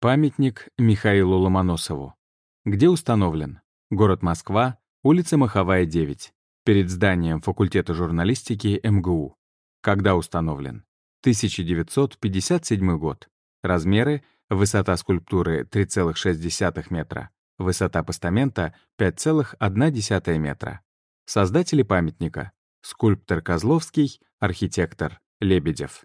Памятник Михаилу Ломоносову. Где установлен? Город Москва, улица Маховая, 9. Перед зданием факультета журналистики МГУ. Когда установлен? 1957 год. Размеры — высота скульптуры 3,6 метра, высота постамента — 5,1 метра. Создатели памятника — скульптор Козловский, архитектор Лебедев.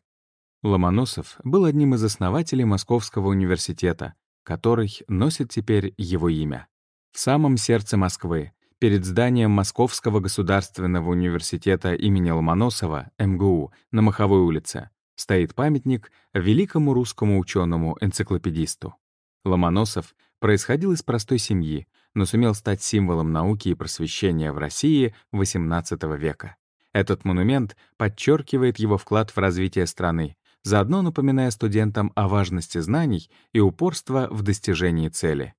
Ломоносов был одним из основателей Московского университета, который носит теперь его имя. В самом сердце Москвы, перед зданием Московского государственного университета имени Ломоносова, МГУ, на Маховой улице, стоит памятник великому русскому ученому-энциклопедисту. Ломоносов происходил из простой семьи, но сумел стать символом науки и просвещения в России XVIII века. Этот монумент подчеркивает его вклад в развитие страны, заодно напоминая студентам о важности знаний и упорства в достижении цели.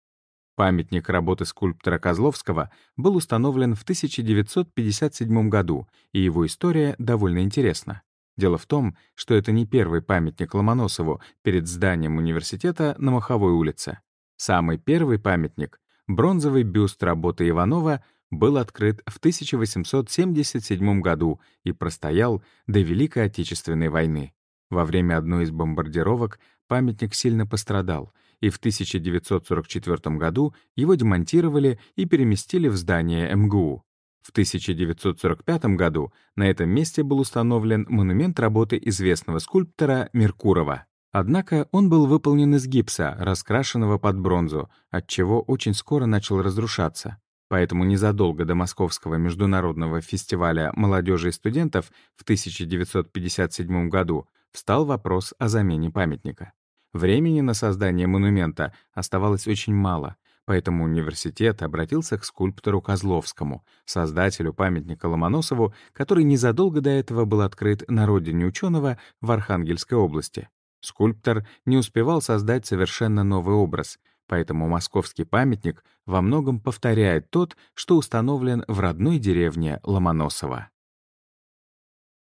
Памятник работы скульптора Козловского был установлен в 1957 году, и его история довольно интересна. Дело в том, что это не первый памятник Ломоносову перед зданием университета на Маховой улице. Самый первый памятник, бронзовый бюст работы Иванова, был открыт в 1877 году и простоял до Великой Отечественной войны. Во время одной из бомбардировок памятник сильно пострадал, и в 1944 году его демонтировали и переместили в здание МГУ. В 1945 году на этом месте был установлен монумент работы известного скульптора Меркурова. Однако он был выполнен из гипса, раскрашенного под бронзу, отчего очень скоро начал разрушаться. Поэтому незадолго до Московского международного фестиваля молодежи и студентов в 1957 году встал вопрос о замене памятника. Времени на создание монумента оставалось очень мало, поэтому университет обратился к скульптору Козловскому, создателю памятника Ломоносову, который незадолго до этого был открыт на родине ученого в Архангельской области. Скульптор не успевал создать совершенно новый образ, поэтому московский памятник во многом повторяет тот, что установлен в родной деревне Ломоносово.